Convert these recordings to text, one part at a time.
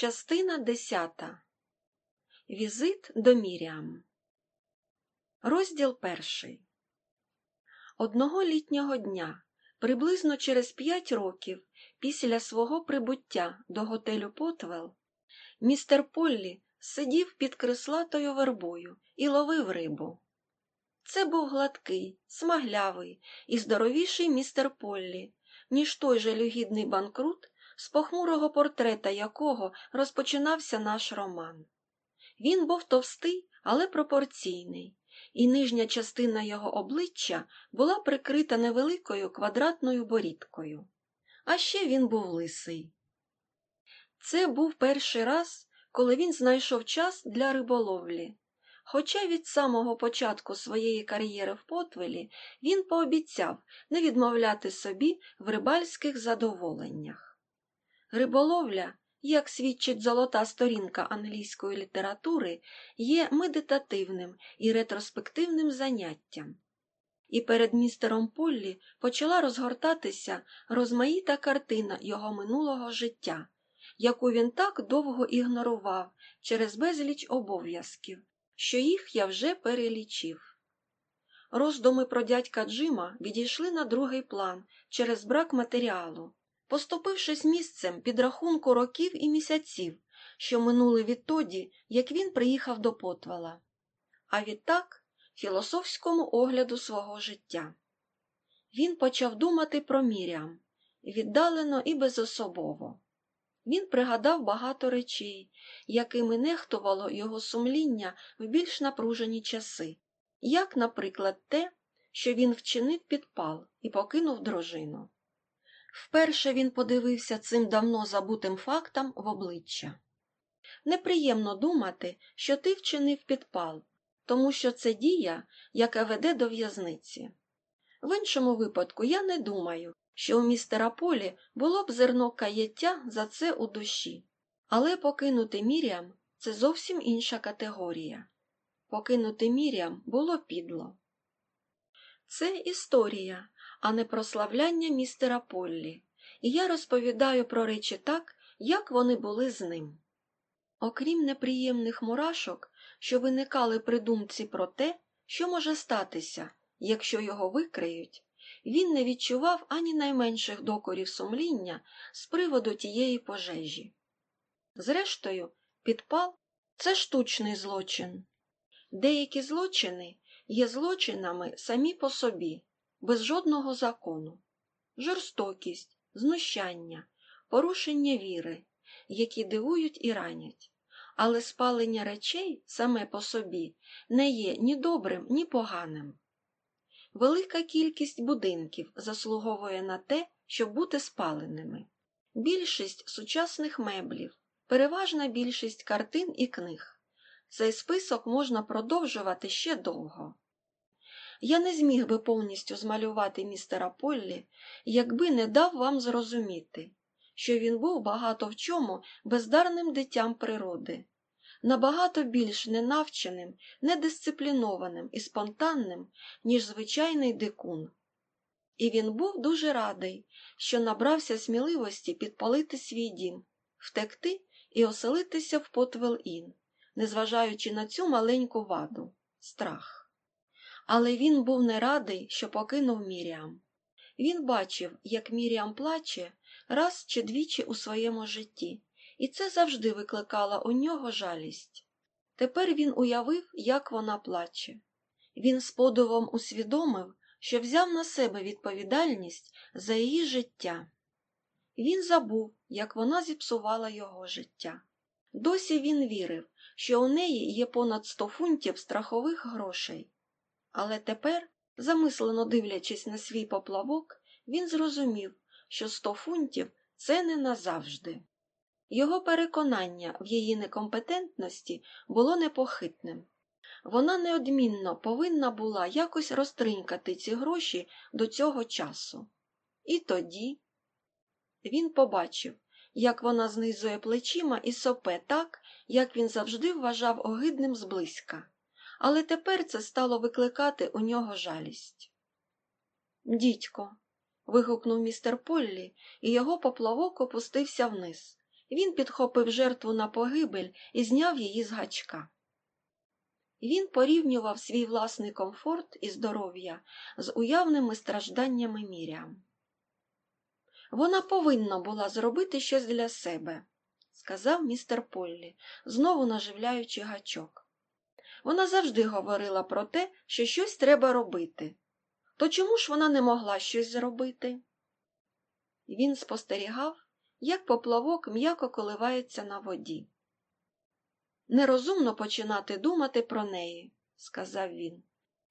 Частина десята. Візит до Міріам. Розділ перший. Одного літнього дня, приблизно через п'ять років після свого прибуття до готелю Потвел, містер Поллі сидів під крислатою вербою і ловив рибу. Це був гладкий, смаглявий і здоровіший містер Поллі, ніж той жалюгідний банкрут, з похмурого портрета якого розпочинався наш роман. Він був товстий, але пропорційний, і нижня частина його обличчя була прикрита невеликою квадратною борідкою. А ще він був лисий. Це був перший раз, коли він знайшов час для риболовлі. Хоча від самого початку своєї кар'єри в Потвелі він пообіцяв не відмовляти собі в рибальських задоволеннях. Риболовля, як свідчить золота сторінка англійської літератури, є медитативним і ретроспективним заняттям. І перед містером Поллі почала розгортатися розмаїта картина його минулого життя, яку він так довго ігнорував через безліч обов'язків, що їх я вже перелічив. Роздуми про дядька Джима відійшли на другий план через брак матеріалу, поступившись місцем підрахунку років і місяців, що минули відтоді, як він приїхав до Потвала, а відтак філософському огляду свого життя. Він почав думати про Мірям, віддалено і безособово. Він пригадав багато речей, якими нехтувало його сумління в більш напружені часи, як, наприклад, те, що він вчинив підпал і покинув дружину. Вперше він подивився цим давно забутим фактам в обличчя. Неприємно думати, що ти вчинив підпал, тому що це дія, яка веде до в'язниці. В іншому випадку я не думаю, що у містера Полі було б зерно каяття за це у душі, але покинути Міріам це зовсім інша категорія. Покинути Міріам було підло. Це історія, а не прославляння містера Поллі, і я розповідаю про речі так, як вони були з ним. Окрім неприємних мурашок, що виникали при думці про те, що може статися, якщо його викриють, він не відчував ані найменших докорів сумління з приводу тієї пожежі. Зрештою, підпал це штучний злочин. Деякі злочини є злочинами самі по собі, без жодного закону, жорстокість, знущання, порушення віри, які дивують і ранять, але спалення речей саме по собі не є ні добрим, ні поганим. Велика кількість будинків заслуговує на те, щоб бути спаленими. Більшість сучасних меблів, переважна більшість картин і книг. Цей список можна продовжувати ще довго. Я не зміг би повністю змалювати містера Поллі, якби не дав вам зрозуміти, що він був багато в чому бездарним дитям природи, набагато більш ненавченим, недисциплінованим і спонтанним, ніж звичайний дикун. І він був дуже радий, що набрався сміливості підпалити свій дім, втекти і оселитися в Потвел-Ін, незважаючи на цю маленьку ваду страх. Але він був не радий, що покинув Міріам. Він бачив, як Міріам плаче раз чи двічі у своєму житті, і це завжди викликало у нього жалість. Тепер він уявив, як вона плаче. Він з подивом усвідомив, що взяв на себе відповідальність за її життя. Він забув, як вона зіпсувала його життя. Досі він вірив, що у неї є понад сто фунтів страхових грошей. Але тепер, замислено дивлячись на свій поплавок, він зрозумів, що сто фунтів це не назавжди. Його переконання в її некомпетентності було непохитним. Вона неодмінно повинна була якось розтринькати ці гроші до цього часу. І тоді він побачив, як вона знизує плечима і сопе так, як він завжди вважав огидним зблизька, але тепер це стало викликати у нього жалість. Дідько. вигукнув містер Поллі, і його поплавок опустився вниз, Він підхопив жертву на погибель і зняв її з гачка. Він порівнював свій власний комфорт і здоров'я з уявними стражданнями Міріам. Вона повинна була зробити щось для себе, сказав містер Поллі, знову наживляючи гачок. Вона завжди говорила про те, що щось треба робити. То чому ж вона не могла щось зробити? Він спостерігав, як поплавок м'яко коливається на воді. Нерозумно починати думати про неї, сказав він,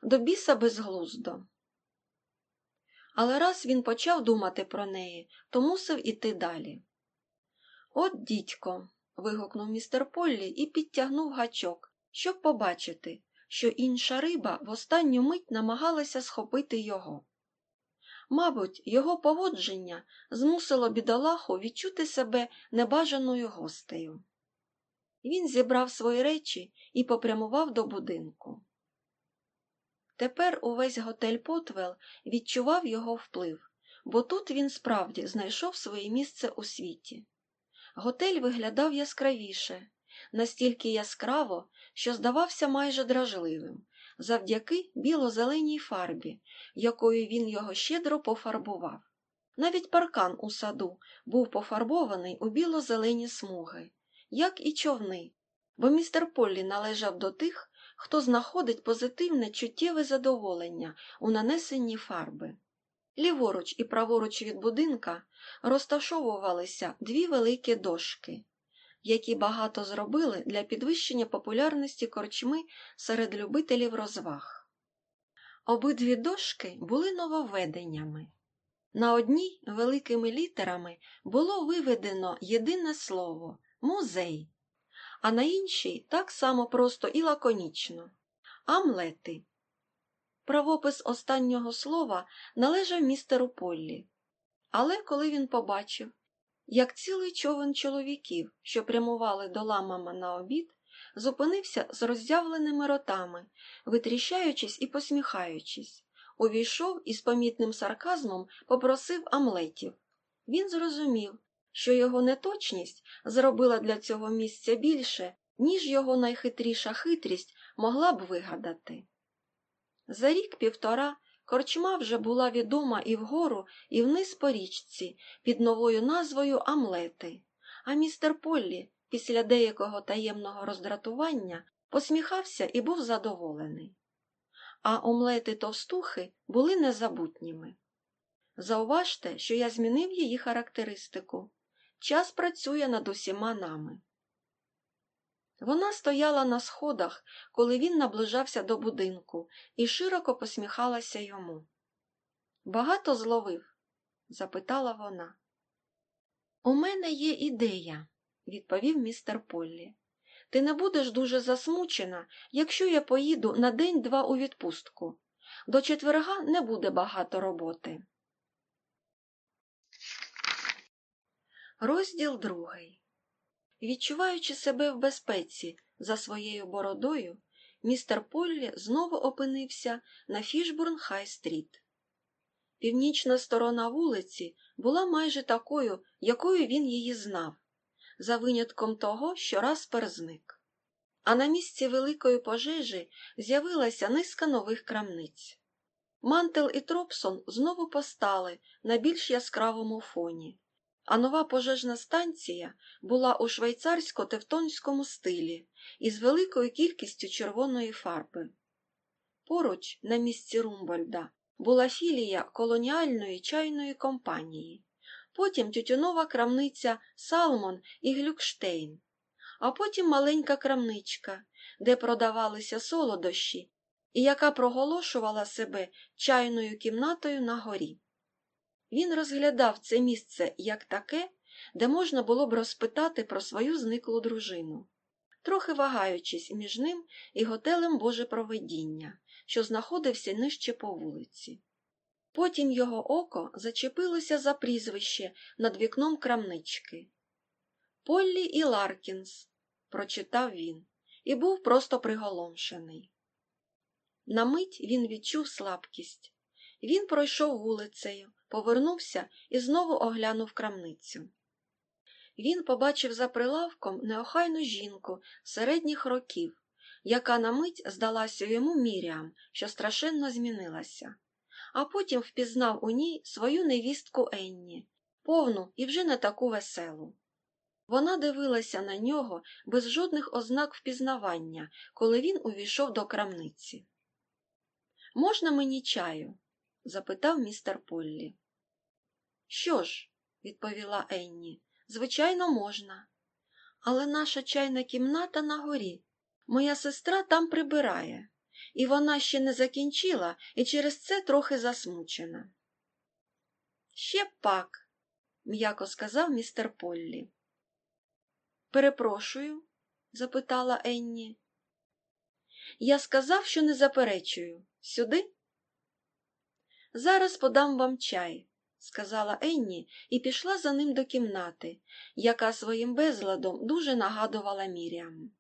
до біса безглуздо. Але раз він почав думати про неї, то мусив іти далі. От, дідько. вигукнув містер Поллі і підтягнув гачок, щоб побачити, що інша риба в останню мить намагалася схопити його. Мабуть, його поводження змусило бідолаху відчути себе небажаною гостею. Він зібрав свої речі і попрямував до будинку. Тепер увесь готель Потвел відчував його вплив, бо тут він справді знайшов своє місце у світі. Готель виглядав яскравіше, настільки яскраво, що здавався майже дражливим, завдяки біло-зеленій фарбі, якою він його щедро пофарбував. Навіть паркан у саду був пофарбований у біло-зелені смуги, як і човни, бо містер Поллі належав до тих, хто знаходить позитивне чуттєве задоволення у нанесенні фарби. Ліворуч і праворуч від будинка розташовувалися дві великі дошки, які багато зробили для підвищення популярності корчми серед любителів розваг. Обидві дошки були нововведеннями. На одній великими літерами було виведено єдине слово музей, а на іншій так само просто і лаконічно амлети. Правопис останнього слова належав містеру Поллі, але коли він побачив, як цілий човен чоловіків, що прямували до ламама на обід, зупинився з роззявленими ротами, витріщаючись і посміхаючись, увійшов і з помітним сарказмом попросив амлетів. Він зрозумів, що його неточність зробила для цього місця більше, ніж його найхитріша хитрість могла б вигадати. За рік півтора корчма вже була відома і вгору, і вниз по річці під новою назвою Амлети, а містер Поллі після деякого таємного роздратування посміхався і був задоволений. А омлети товстухи були незабутніми. Зауважте, що я змінив її характеристику. Час працює над усіма нами. Вона стояла на сходах, коли він наближався до будинку, і широко посміхалася йому. Багато зловив? запитала вона. У мене є ідея, відповів містер Поллі. Ти не будеш дуже засмучена, якщо я поїду на день-два у відпустку. До четверга не буде багато роботи. Розділ другий. Відчуваючи себе в безпеці за своєю бородою, містер Поллі знову опинився на Фішбурн Хай-стріт. Північна сторона вулиці була майже такою, якою він її знав, за винятком того, що Распер зник. А на місці великої пожежі з'явилася низка нових крамниць. Мантел і Тробсон знову постали на більш яскравому фоні а нова пожежна станція була у швейцарсько-тевтонському стилі із великою кількістю червоної фарби. Поруч, на місці Румбольда, була філія колоніальної чайної компанії, потім тютюнова крамниця Салмон і Глюкштейн, а потім маленька крамничка, де продавалися солодощі і яка проголошувала себе чайною кімнатою нагорі. Він розглядав це місце як таке, де можна було б розпитати про свою зниклу дружину, трохи вагаючись між ним і готелем Боже проведіння, що знаходився нижче по вулиці. Потім його око зачепилося за прізвище над вікном крамнички. Поллі і Ларкінс, прочитав він, і був просто приголомшений. На мить він відчув слабкість. Він пройшов вулицею, повернувся і знову оглянув крамницю. Він побачив за прилавком неохайну жінку середніх років, яка на мить здалася йому Міріам, що страшенно змінилася, а потім впізнав у ній свою невістку Енні, повну і вже не таку веселу. Вона дивилася на нього без жодних ознак впізнавання, коли він увійшов до крамниці. Можна мені чаю? Запитав містер Поллі. Що ж, відповіла Енні, звичайно, можна. Але наша чайна кімната на горі. Моя сестра там прибирає, і вона ще не закінчила і через це трохи засмучена. Ще пак, м'яко сказав містер Поллі. Перепрошую? запитала Енні. Я сказав, що не заперечую. Сюди? Зараз подам вам чай, сказала Енні і пішла за ним до кімнати, яка своїм безладом дуже нагадувала Міріам.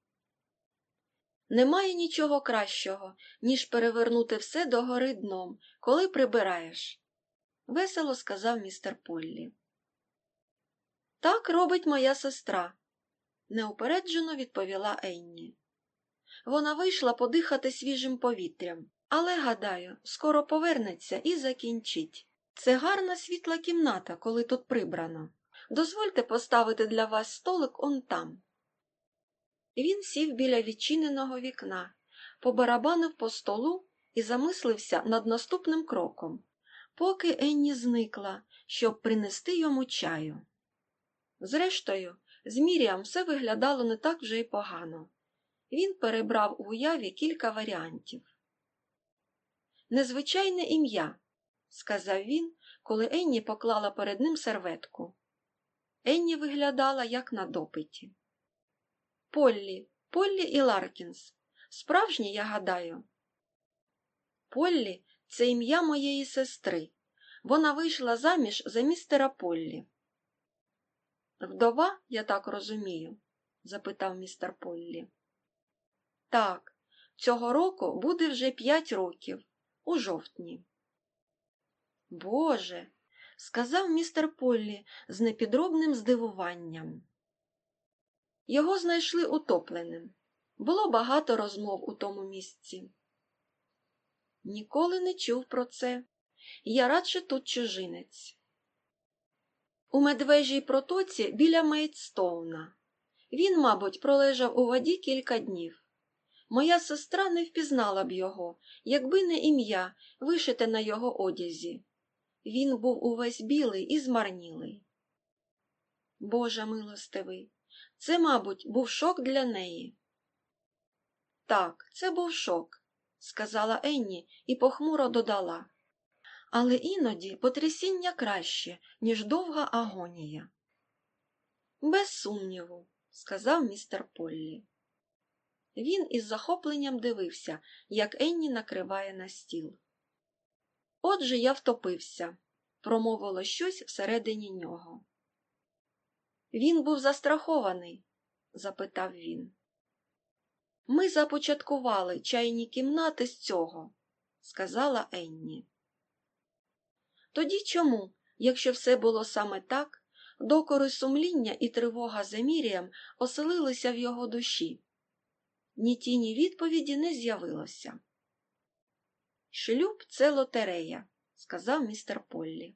Немає нічого кращого, ніж перевернути все догори дном, коли прибираєш, весело сказав містер Поллі. Так робить моя сестра, неупереджено відповіла Енні. Вона вийшла подихати свіжим повітрям, але, гадаю, скоро повернеться і закінчить. Це гарна світла кімната, коли тут прибрано. Дозвольте поставити для вас столик он там. Він сів біля відчиненого вікна, побарабанив по столу і замислився над наступним кроком, поки Енні зникла, щоб принести йому чаю. Зрештою, з Міріам все виглядало не так вже й погано. Він перебрав у уяві кілька варіантів. Незвичайне ім'я, сказав він, коли Енні поклала перед ним серветку. Енні виглядала, як на допиті. Поллі, Поллі і Ларкінс. Справжнє, я гадаю. Поллі це ім'я моєї сестри. Вона вийшла заміж за містера Поллі. Вдова, я так розумію? запитав містер Поллі. Так, цього року буде вже п'ять років, у жовтні. Боже, сказав містер Поллі з непідробним здивуванням. Його знайшли утопленим. Було багато розмов у тому місці. Ніколи не чув про це. Я радше тут чужинець. У медвежій протоці біля Мейдстоуна. Він, мабуть, пролежав у воді кілька днів. Моя сестра не впізнала б його, якби не ім'я, вишите на його одязі. Він був увесь білий і змарнілий. Боже милостивий, це, мабуть, був шок для неї. Так, це був шок, сказала Енні і похмуро додала. Але іноді потрясіння краще, ніж довга агонія. Без сумніву, сказав містер Поллі. Він із захопленням дивився, як Енні накриває на стіл. Отже, я втопився, промовило щось всередині нього. Він був застрахований? запитав він. Ми започаткували чайні кімнати з цього, сказала Енні. Тоді чому, якщо все було саме так, докори сумління і тривога за Мірієм оселилися в його душі? Ні тіні відповіді не з'явилося. Шлюб це лотерея, сказав містер Поллі.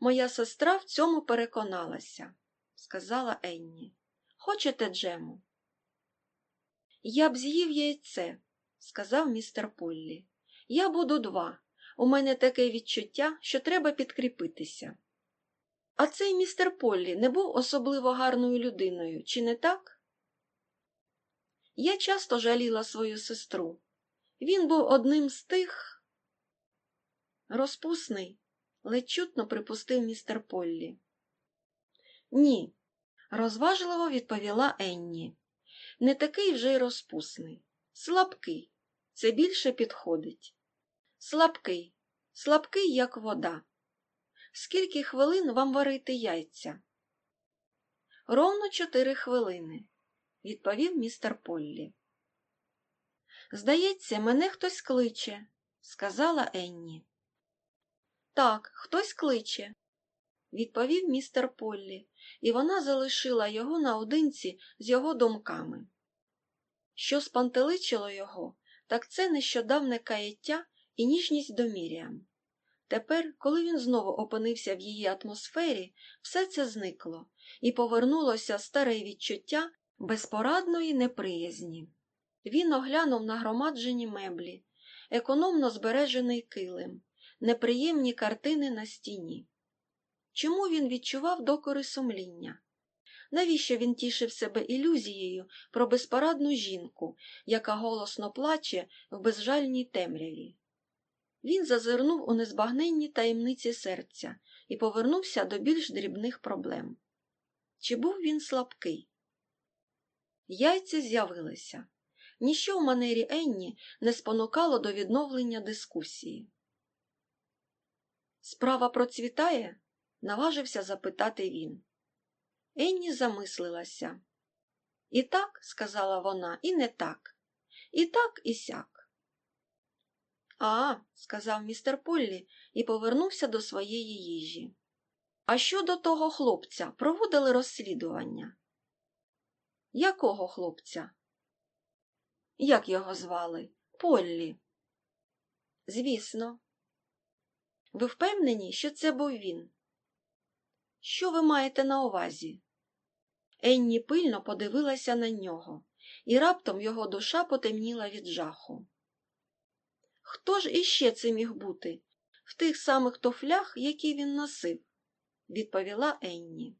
Моя сестра в цьому переконалася, сказала Енні. Хочете джему? Я б з'їв яйце, сказав містер Поллі. Я буду два. У мене таке відчуття, що треба підкріпитися. А цей містер Поллі не був особливо гарною людиною, чи не так? Я часто жаліла свою сестру. Він був одним з тих. Розпусний, ледь чутно припустив містер Поллі. Ні, розважливо відповіла Енні. Не такий вже й розпусний. Слабкий. Це більше підходить. Слабкий, слабкий, як вода. Скільки хвилин вам варити яйця? Ровно чотири хвилини, відповів містер Поллі. Здається, мене хтось кличе, сказала Енні. Так, хтось кличе. відповів містер Поллі, і вона залишила його наодинці з його думками. Що спантеличило його, так це нещодавне каяття і ніжність до Міріам. Тепер, коли він знову опинився в її атмосфері, все це зникло, і повернулося старе відчуття безпорадної неприязні. Він оглянув нагромаджені меблі, економно збережений килим, неприємні картини на стіні. Чому він відчував докори сумління? Навіщо він тішив себе ілюзією про безпорадну жінку, яка голосно плаче в безжальній темряві? Він зазирнув у незбагненні таємниці серця і повернувся до більш дрібних проблем. Чи був він слабкий? Яйця з'явилися. Ніщо в манері Енні не спонукало до відновлення дискусії. Справа процвітає? наважився запитати він. Енні замислилася. І так, сказала вона, і не так. І так, і сяк. А, сказав містер Поллі і повернувся до своєї їжі. А щодо того хлопця проводили розслідування. Якого хлопця? Як його звали? Поллі. Звісно. Ви впевнені, що це був він? Що ви маєте на увазі? Енні пильно подивилася на нього, і раптом його душа потемніла від жаху. Хто ж іще це міг бути? В тих самих туфлях, які він носив, відповіла Енні.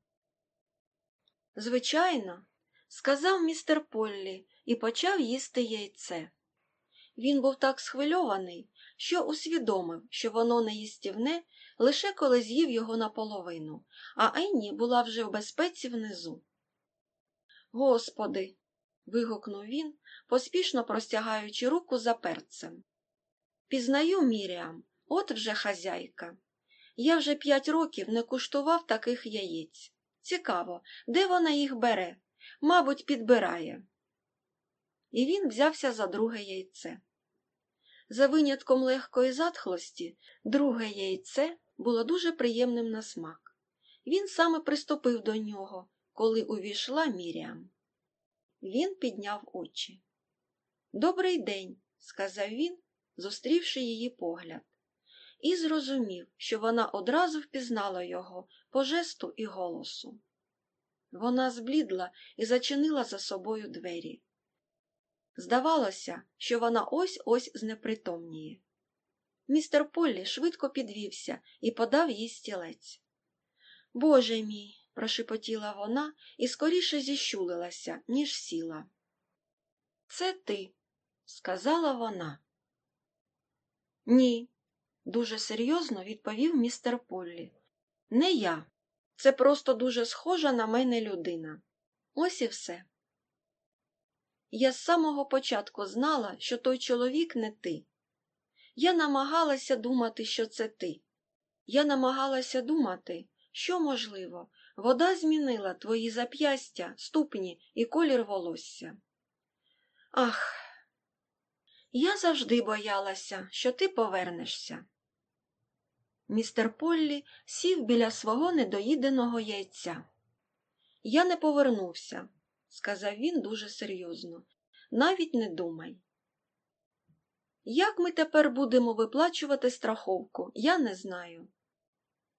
Звичайно, сказав містер Поллі і почав їсти яйце. Він був так схвильований, що усвідомив, що воно не їстівне, лише коли з'їв його наполовину, а Енні була вже в безпеці внизу. Господи. вигукнув він, поспішно простягаючи руку за перцем. Пізнаю Міріам, от вже хазяйка. Я вже п'ять років не куштував таких яєць. Цікаво, де вона їх бере? Мабуть, підбирає. І він взявся за друге яйце. За винятком легкої затхлості, друге яйце було дуже приємним на смак. Він саме приступив до нього, коли увійшла Міріам. Він підняв очі. Добрий день, сказав він, зустрівши її погляд, і зрозумів, що вона одразу впізнала його по жесту і голосу. Вона зблідла і зачинила за собою двері. Здавалося, що вона ось ось знепритомніє. Містер Поллі швидко підвівся і подав їй стілець. Боже мій, прошепотіла вона і скоріше зіщулилася, ніж сіла. Це ти, сказала вона. Ні, дуже серйозно відповів містер Поллі. Не я. Це просто дуже схожа на мене людина. Ось і все. Я з самого початку знала, що той чоловік не ти. Я намагалася думати, що це ти. Я намагалася думати, що, можливо, вода змінила твої зап'ястя, ступні і колір волосся. Ах, я завжди боялася, що ти повернешся. Містер Поллі сів біля свого недоїденого яйця. Я не повернувся, сказав він дуже серйозно. Навіть не думай. Як ми тепер будемо виплачувати страховку, я не знаю.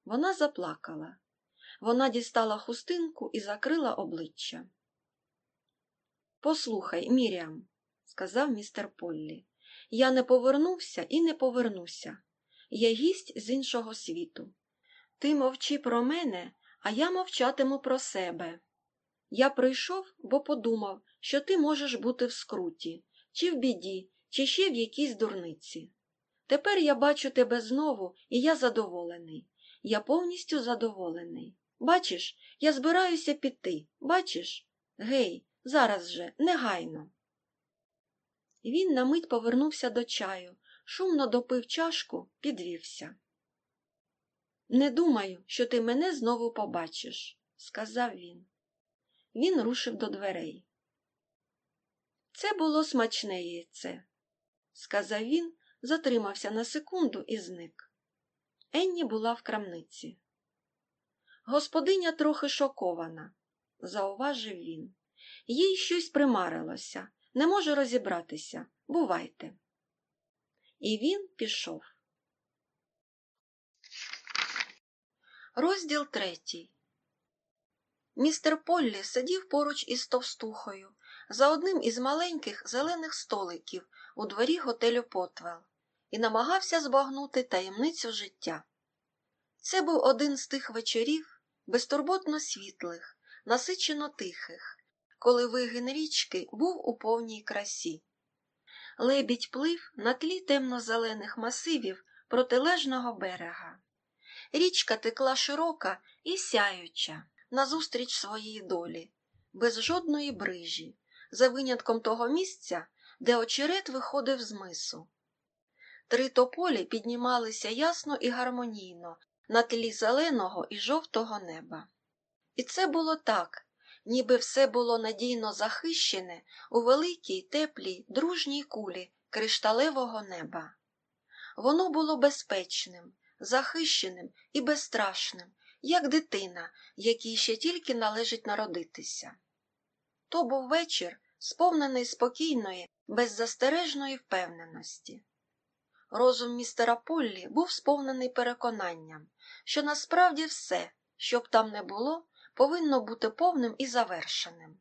Вона заплакала. Вона дістала хустинку і закрила обличчя. Послухай, Міріам, сказав містер Поллі, я не повернувся і не повернуся. Я гість з іншого світу. Ти мовчи про мене, а я мовчатиму про себе. Я прийшов, бо подумав, що ти можеш бути в скруті, чи в біді, чи ще в якійсь дурниці. Тепер я бачу тебе знову, і я задоволений. Я повністю задоволений. Бачиш, я збираюся піти. Бачиш? Гей, зараз же, негайно. Він на мить повернувся до чаю, шумно допив чашку, підвівся. Не думаю, що ти мене знову побачиш, сказав він. Він рушив до дверей. Це було смачне яйце, сказав він, затримався на секунду і зник. Енні була в крамниці. Господиня трохи шокована, зауважив він. Їй щось примарилося, не може розібратися. Бувайте. І він пішов. Розділ третій. Містер Поллі сидів поруч із товстухою за одним із маленьких зелених столиків у дворі готелю Потвел і намагався збагнути таємницю життя. Це був один з тих вечорів, безтурботно світлих, насичено тихих, коли вигин річки був у повній красі. Лебідь плив на тлі темно-зелених масивів протилежного берега. Річка текла широка і сяюча назустріч своїй долі, без жодної брижі, за винятком того місця, де очерет виходив з мису. Три тополі піднімалися ясно і гармонійно на тлі зеленого і жовтого неба. І це було так, ніби все було надійно захищене у великій, теплій, дружній кулі кришталевого неба. Воно було безпечним, захищеним і безстрашним, як дитина, якій ще тільки належить народитися. То був вечір, сповнений спокійної, беззастережної впевненості. Розум містера Поллі був сповнений переконанням, що насправді все, що б там не було, повинно бути повним і завершеним.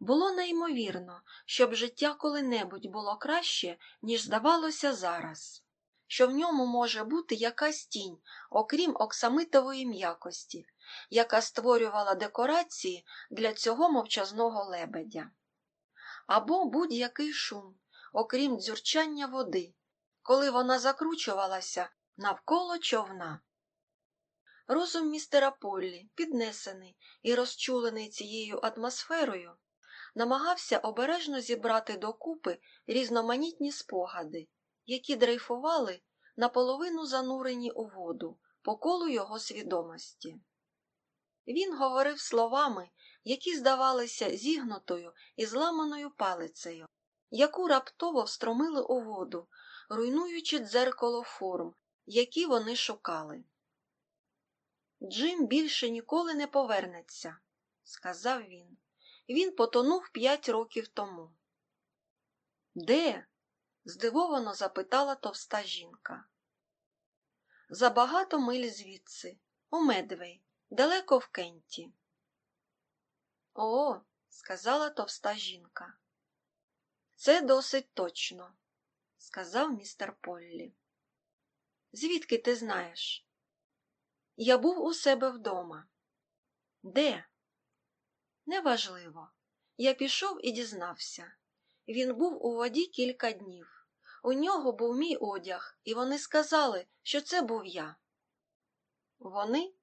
Було неймовірно, щоб життя коли-небудь було краще, ніж здавалося зараз, що в ньому може бути якась тінь, окрім оксамитової м'якості, яка створювала декорації для цього мовчазного лебедя, або будь-який шум, окрім дзюрчання води, коли вона закручувалася навколо човна. Розум містера Поллі, піднесений і розчулений цією атмосферою, намагався обережно зібрати докупи різноманітні спогади, які дрейфували наполовину занурені у воду по колу його свідомості. Він говорив словами, які здавалися зігнутою і зламаною палицею, яку раптово встромили у воду, руйнуючи дзеркало форм, які вони шукали. Джим більше ніколи не повернеться, сказав він. Він потонув п'ять років тому. Де? здивовано запитала товста жінка. За багато миль звідси, у Медвей, далеко в Кенті. О, сказала товста жінка. Це досить точно, сказав містер Поллі. Звідки ти знаєш? Я був у себе вдома. Де? Неважливо. Я пішов і дізнався. Він був у воді кілька днів. У нього був мій одяг, і вони сказали, що це був я. Вони?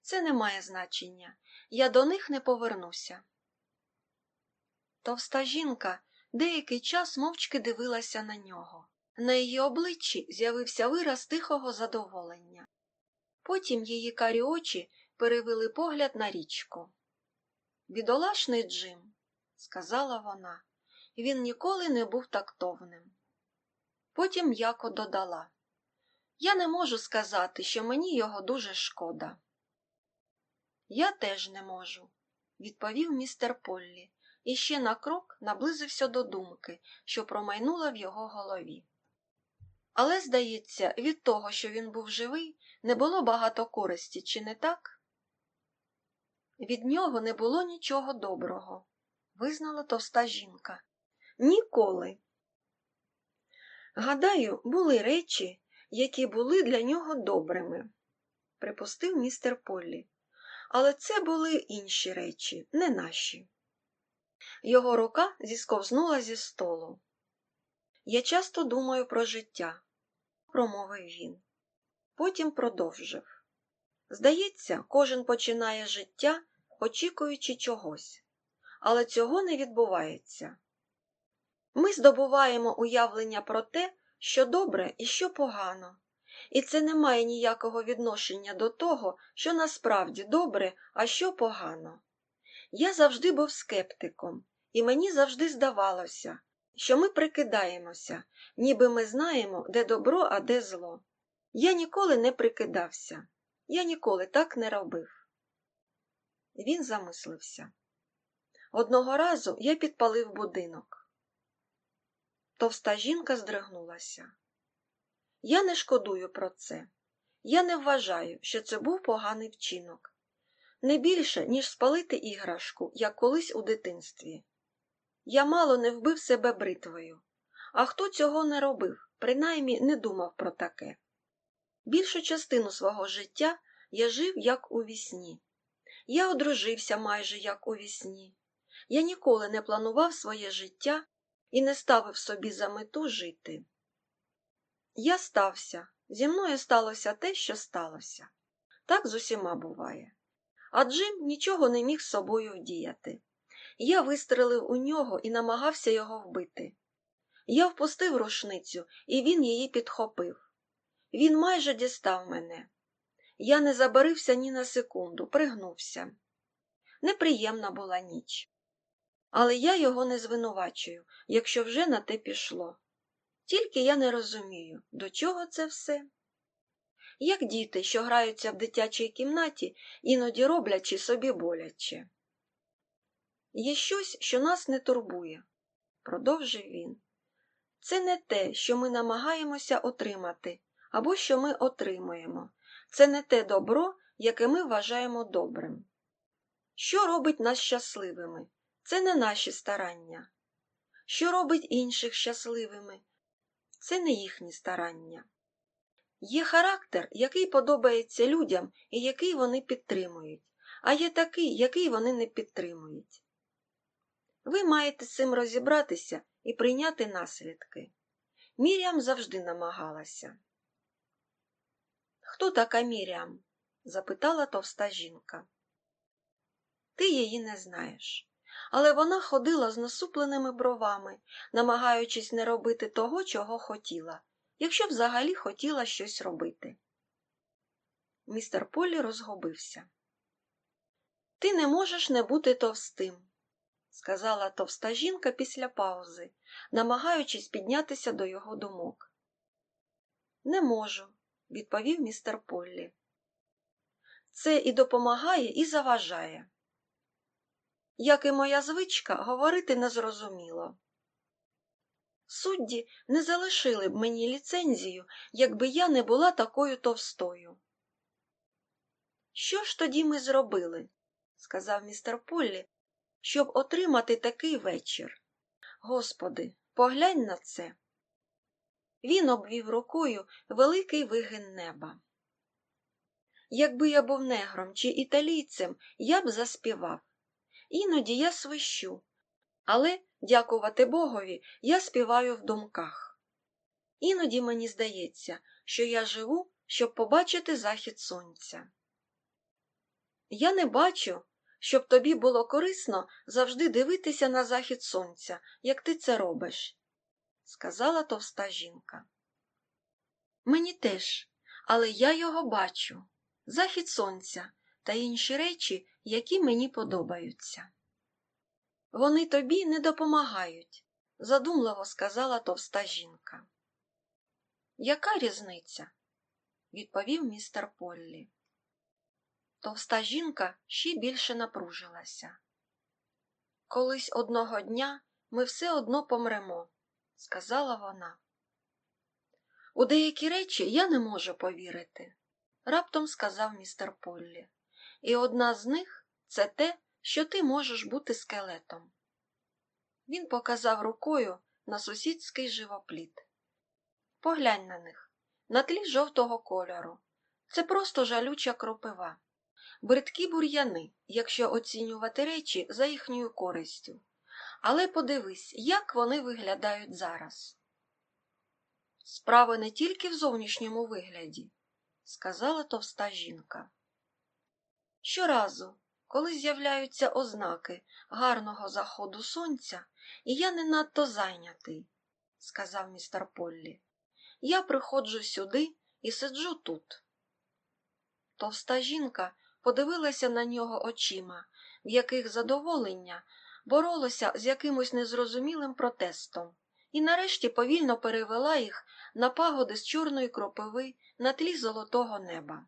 Це не має значення. Я до них не повернуся. Товста жінка деякий час мовчки дивилася на нього. На її обличчі з'явився вираз тихого задоволення. Потім її карі очі перевели погляд на річку. Бідолашний Джим, сказала вона, він ніколи не був тактовним. Потім м'яко додала Я не можу сказати, що мені його дуже шкода. Я теж не можу, відповів містер Поллі, і ще на крок наблизився до думки, що промайнула в його голові. Але, здається, від того, що він був живий, не було багато користі, чи не так? Від нього не було нічого доброго, визнала товста жінка. Ніколи. Гадаю, були речі, які були для нього добрими, припустив містер Поллі. Але це були інші речі, не наші. Його рука зісковзнула зі столу. Я часто думаю про життя, промовив він. Потім продовжив. Здається, кожен починає життя, очікуючи чогось, але цього не відбувається. Ми здобуваємо уявлення про те, що добре і що погано, і це не має ніякого відношення до того, що насправді добре, а що погано. Я завжди був скептиком, і мені завжди здавалося, що ми прикидаємося, ніби ми знаємо, де добро, а де зло. Я ніколи не прикидався, я ніколи так не робив. Він замислився. Одного разу я підпалив будинок. Товста жінка здригнулася. Я не шкодую про це. Я не вважаю, що це був поганий вчинок. Не більше, ніж спалити іграшку, як колись у дитинстві. Я мало не вбив себе бритвою, а хто цього не робив, принаймні не думав про таке. Більшу частину свого життя я жив як у вісні. Я одружився майже як у вісні. Я ніколи не планував своє життя і не ставив собі за мету жити. Я стався, зі мною сталося те, що сталося. Так з усіма буває. А Джим нічого не міг з собою вдіяти. Я вистрелив у нього і намагався його вбити. Я впустив рушницю, і він її підхопив. Він майже дістав мене. Я не забарився ні на секунду, пригнувся. Неприємна була ніч. Але я його не звинувачую, якщо вже на те пішло. Тільки я не розумію, до чого це все. Як діти, що граються в дитячій кімнаті, іноді роблячи собі боляче. Є щось, що нас не турбує, продовжив він. Це не те, що ми намагаємося отримати, або що ми отримуємо. Це не те добро, яке ми вважаємо добрим. Що робить нас щасливими? Це не наші старання. Що робить інших щасливими? Це не їхні старання. Є характер, який подобається людям і який вони підтримують, а є такий, який вони не підтримують. Ви маєте з цим розібратися і прийняти наслідки. Мірям завжди намагалася. Хто така Мірям? запитала товста жінка. Ти її не знаєш. Але вона ходила з насупленими бровами, намагаючись не робити того, чого хотіла, якщо взагалі хотіла щось робити. Містер Полі розгубився. Ти не можеш не бути товстим, сказала товста жінка після паузи, намагаючись піднятися до його думок. Не можу, відповів містер Поллі. Це і допомагає, і заважає. Як і моя звичка, говорити незрозуміло. Судді не залишили б мені ліцензію, якби я не була такою товстою. Що ж тоді ми зробили? сказав містер Поллі, щоб отримати такий вечір. Господи, поглянь на це. Він обвів рукою великий вигин неба. Якби я був негром чи італійцем, я б заспівав. Іноді я свищу, але, дякувати Богові, я співаю в думках. Іноді мені здається, що я живу, щоб побачити захід сонця. Я не бачу, щоб тобі було корисно завжди дивитися на захід сонця, як ти це робиш, сказала товста жінка. Мені теж, але я його бачу захід сонця та інші речі, які мені подобаються. Вони тобі не допомагають, задумливо сказала товста жінка. Яка різниця? відповів містер Поллі. Товста жінка ще більше напружилася. Колись одного дня ми все одно помремо, сказала вона. У деякі речі я не можу повірити, раптом сказав містер Поллі. І одна з них це те, що ти можеш бути скелетом. Він показав рукою на сусідський живопліт. Поглянь на них, на тлі жовтого кольору. Це просто жалюча кропива. Бридкі бур'яни, якщо оцінювати речі за їхньою користю. Але подивись, як вони виглядають зараз. Справа не тільки в зовнішньому вигляді, сказала товста жінка. Щоразу, коли з'являються ознаки гарного заходу сонця, і я не надто зайнятий, сказав містер Поллі. Я приходжу сюди і сиджу тут. Товста жінка подивилася на нього очима, в яких задоволення боролося з якимось незрозумілим протестом, і нарешті повільно перевела їх на пагоди з чорної кропиви на тлі золотого неба.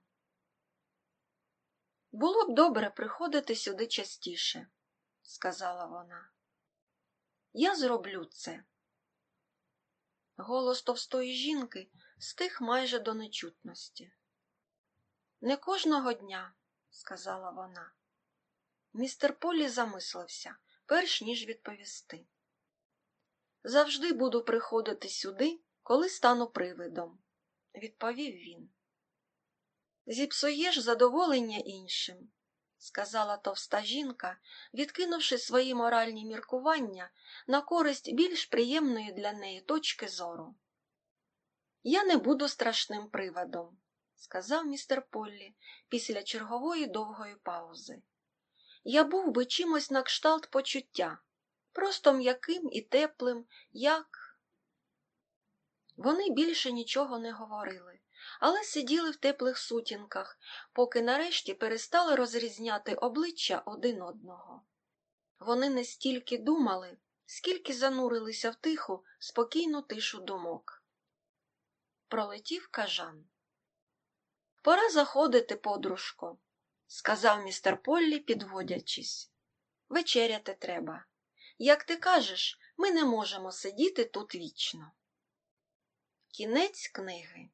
Було б добре приходити сюди частіше, сказала вона. Я зроблю це. Голос товстої жінки стих майже до нечутності. Не кожного дня, сказала вона. Містер Полі замислився, перш ніж відповісти. Завжди буду приходити сюди, коли стану привидом, відповів він. Зіпсуєш задоволення іншим, сказала товста жінка, відкинувши свої моральні міркування на користь більш приємної для неї точки зору. Я не буду страшним приводом, сказав містер Поллі після чергової довгої паузи. Я був би чимось на кшталт почуття, просто м'яким і теплим, як. Вони більше нічого не говорили, але сиділи в теплих сутінках, поки нарешті перестали розрізняти обличчя один одного. Вони не стільки думали, скільки занурилися в тиху, спокійну тишу думок. Пролетів кажан. Пора заходити, подружко, сказав містер Поллі, підводячись. Вечеряти треба. Як ти кажеш, ми не можемо сидіти тут вічно. Кінець книги